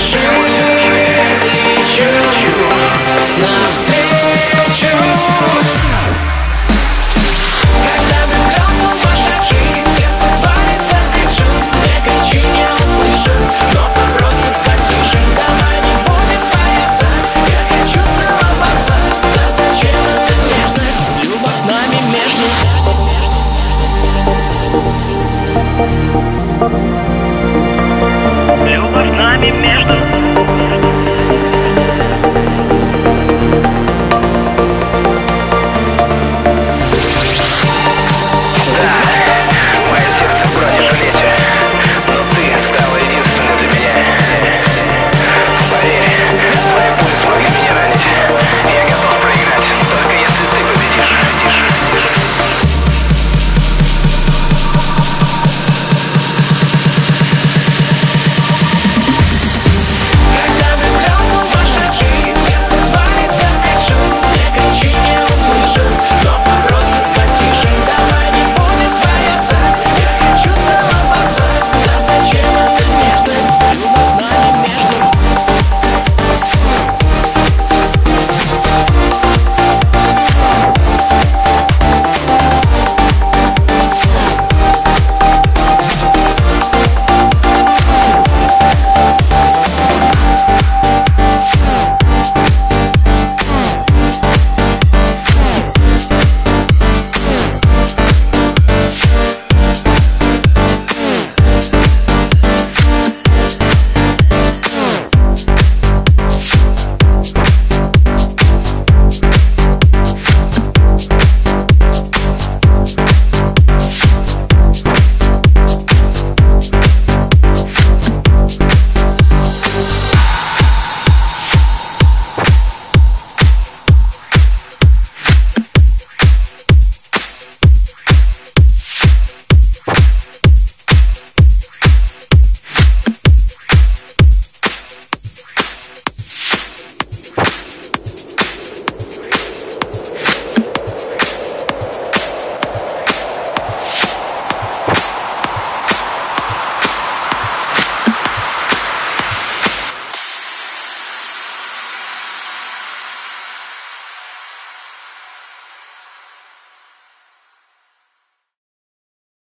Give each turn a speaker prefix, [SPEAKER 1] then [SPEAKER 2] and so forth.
[SPEAKER 1] Shoot.